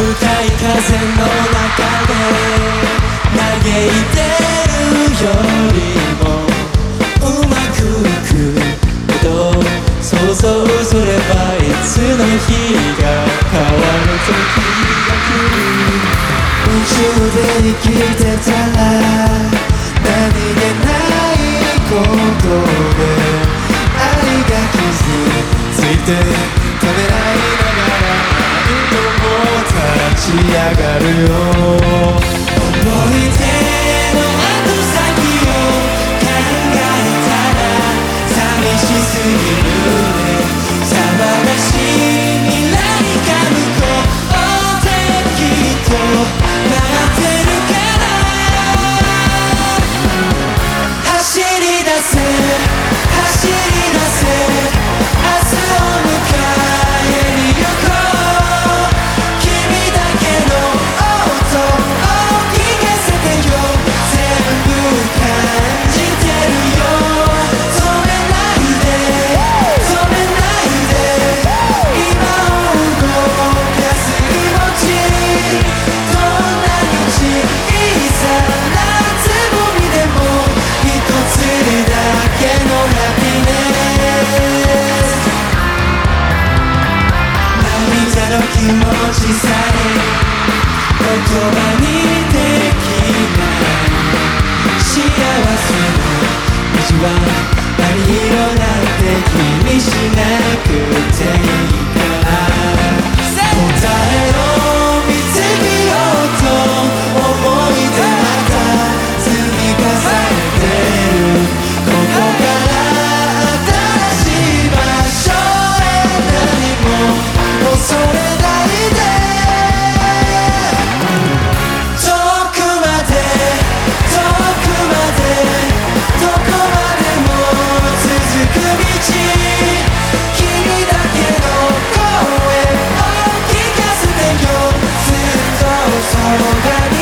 風の中で嘆いてるよ。りもうまくいくけど想像すればいつの日が変わる時が来る宇宙で生きてたら何気ないことで愛が傷ついてしすの気持ちさえ言葉にできない幸せの道は何色なんて気にしなくていいから Sorry,